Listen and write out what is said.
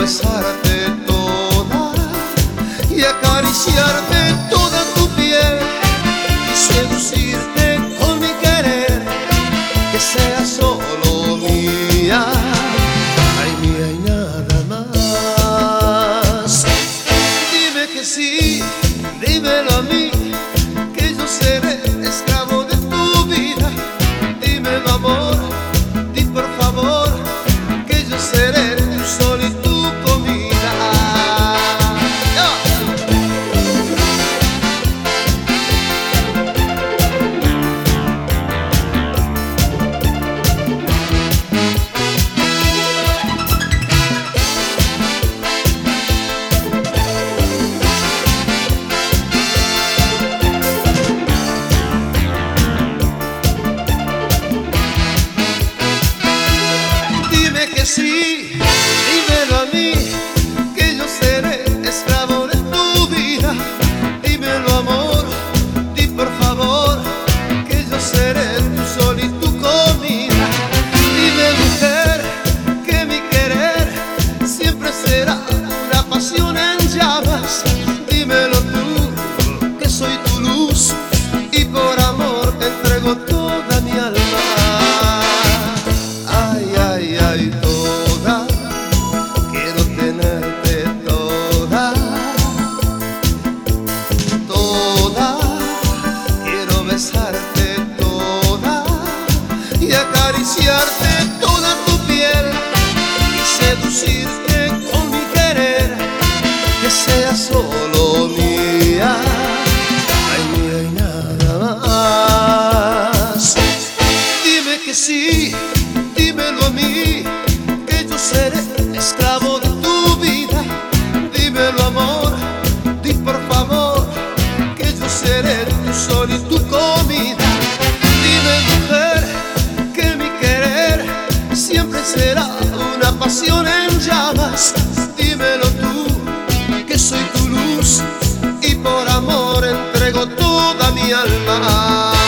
besarte Yeah. Seré esclavo de tu vida. Dímelo amor, di por favor, que yo seré tu sol y tu comida. Dime mujer, que mi querer siempre será una pasión en llamas. Dímelo tú, que soy tu luz y por amor entrego toda mi alma.